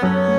Bye.